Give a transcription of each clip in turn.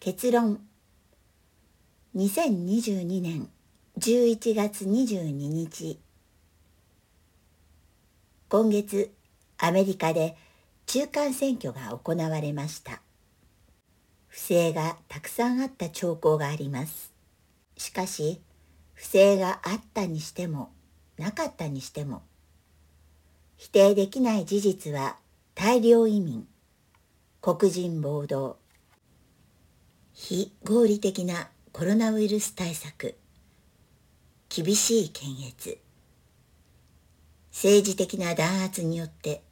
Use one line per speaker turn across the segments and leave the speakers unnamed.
結論。2022年11月22日。今月アメリカで中間選挙が行われました。不正がたくさんあった兆候があります。しかし不正があったにしてもなかったにしても否定できない事実は大量移民黒人暴動非合理的なコロナウイルス対策。厳しい検閲。政治的な弾圧によって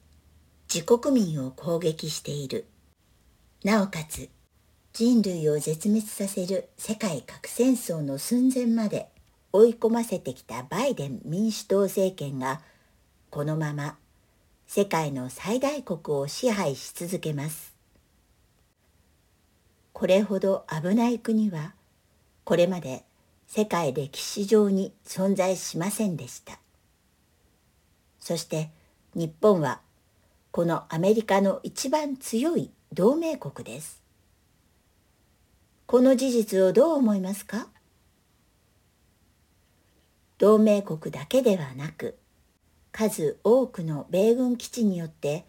自国民を攻撃している。なおかつ人類を絶滅させる世界核戦争の寸前まで追い込ませてきたバイデン民主党政権がこのまま世界の最大国を支配し続けます。これほど危ない国はこれまで世界歴史上に存在しませんでした。そして日本はこのアメリカの一番強い同盟国です。この事実をどう思いますか？同盟国だけではなく数多くの米軍基地によって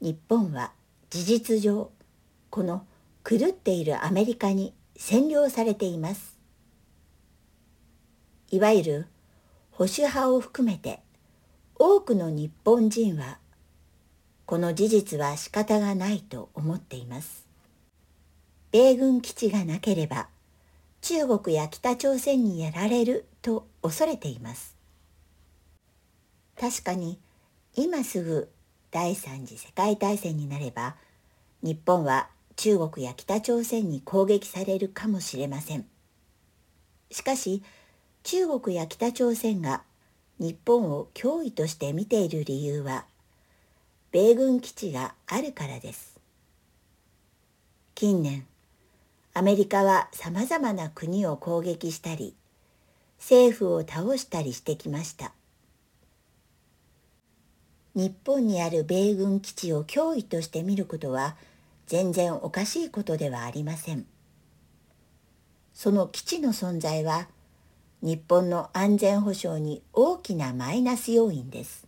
日本は事実上この狂っているアメリカに占領されています。いわゆる保守派を含めて多くの日本人はこの事実は仕方がないと思っています。米軍基地がなければ中国や北朝鮮にやられると恐れています。確かに今すぐ第三次世界大戦になれば日本は中国や北朝鮮に攻撃されるかもしれません。しかし中国や北朝鮮が日本を脅威として見ている理由は米軍基地があるからです。近年アメリカはさまざまな国を攻撃したり政府を倒したりしてきました。日本にある米軍基地を脅威として見ることは全然おかしいことではありません。その基地の存在は日本の安全保障に大きなマイナス要因です。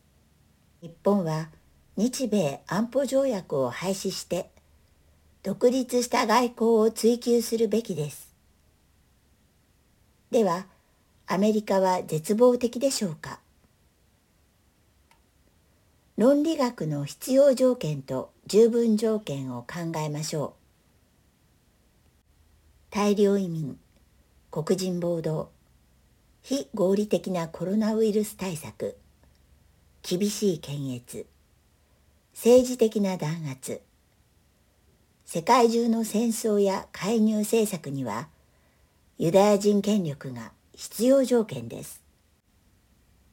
日本は日米安保条約を廃止して独立した外交を追求するべきです。では、アメリカは絶望的でしょうか。論理学の必要条件と十分条件を考えましょう。大量移民、黒人暴動、非合理的なコロナウイルス対策、厳しい検閲、政治的な弾圧、世界中の戦争や介入政策にはユダヤ人権力が必要条件です。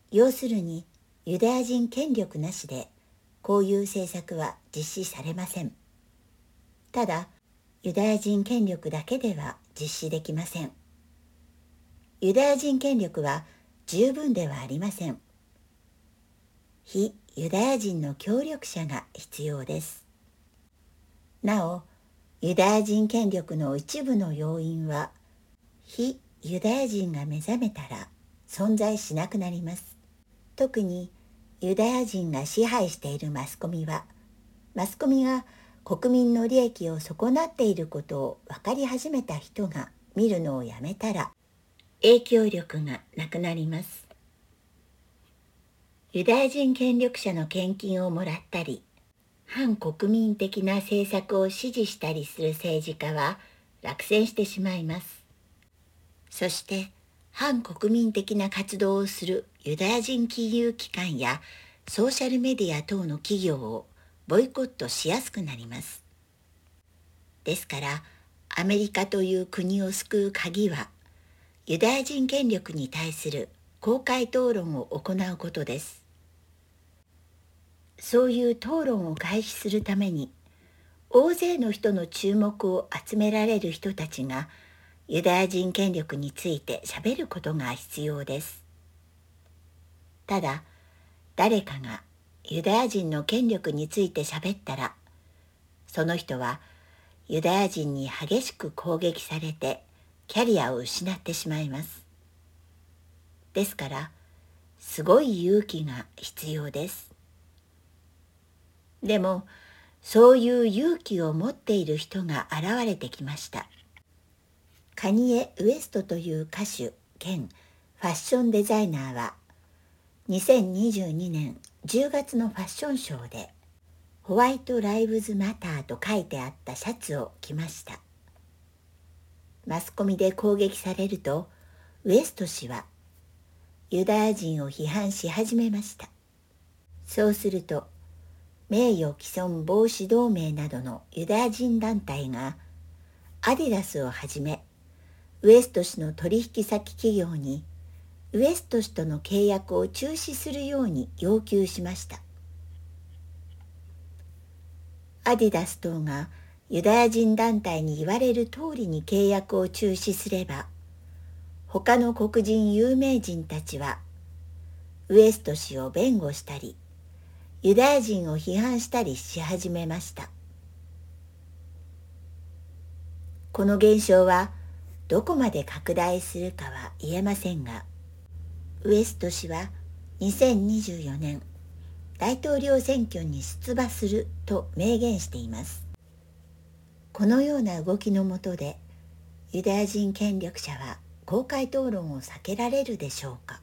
要するにユダヤ人権力なしでこういう政策は実施されません。ただユダヤ人権力だけでは実施できません。ユダヤ人権力は十分ではありません。非ユダヤ人の協力者が必要です。なおユダヤ人権力の一部の要因は非ユダヤ人が目覚めたら存在しなくなります特にユダヤ人が支配しているマスコミはマスコミが国民の利益を損なっていることを分かり始めた人が見るのをやめたら影響力がなくなりますユダヤ人権力者の献金をもらったり反国民的な政策を支持したりする政治家は落選してしまいます。そして反国民的な活動をするユダヤ人金融機関やソーシャルメディア等の企業をボイコットしやすくなります。ですからアメリカという国を救う鍵はユダヤ人権力に対する公開討論を行うことです。そういう討論を開始するために大勢の人の注目を集められる人たちがユダヤ人権力についてしゃべることが必要です。ただ誰かがユダヤ人の権力についてしゃべったらその人はユダヤ人に激しく攻撃されてキャリアを失ってしまいます。ですからすごい勇気が必要です。でもそういう勇気を持っている人が現れてきました。カニエ・ウエストという歌手兼ファッションデザイナーは2022年10月のファッションショーでホワイト・ライブズ・マターと書いてあったシャツを着ました。マスコミで攻撃されるとウエスト氏はユダヤ人を批判し始めました。そうすると名誉毀損防止同盟などのユダヤ人団体がアディダスをはじめウエスト氏の取引先企業にウエスト氏との契約を中止するように要求しました。アディダス等がユダヤ人団体に言われる通りに契約を中止すれば他の黒人有名人たちはウエスト氏を弁護したりユダヤ人を批判したりし始めました。この現象はどこまで拡大するかは言えませんがウエスト氏は2024年大統領選挙に出馬すると明言しています。このような動きのもとでユダヤ人権力者は公開討論を避けられるでしょうか。